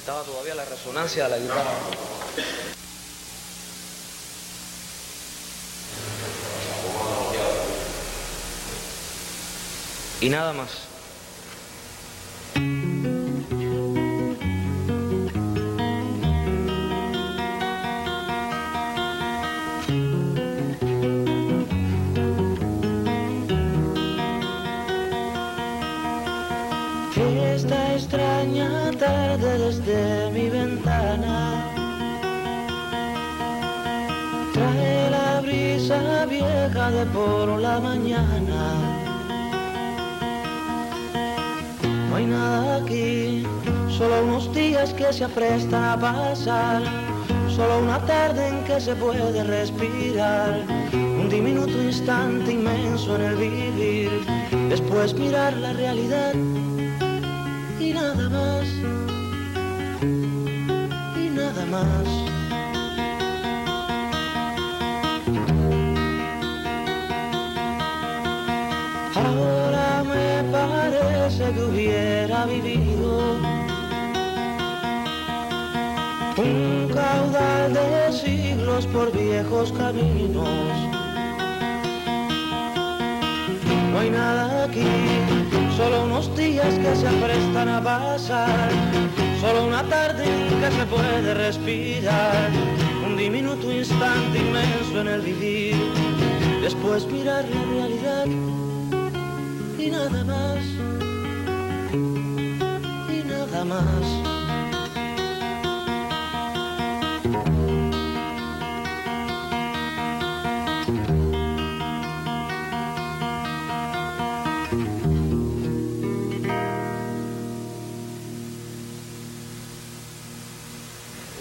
estaba todavía la resonancia de la guitarra. Y nada más. Esta extraña tarde desde mi ventana. Trae la brisa vieja de por la mañana. No hay nada aquí, solo unos días que se aprestan a pasar, solo una tarde en que se puede respirar, un diminuto instante inmenso en el vivir, después mirar la realidad y nada más, y nada más. Ahora me parece que hubiera vivido un caudal de siglos por viejos caminos. No hay nada aquí, solo unos días que se aprestan a pasar, solo una tarde en que se puede respirar, un diminuto instante inmenso en el vivir, después mirar la realidad y nada más, y nada más.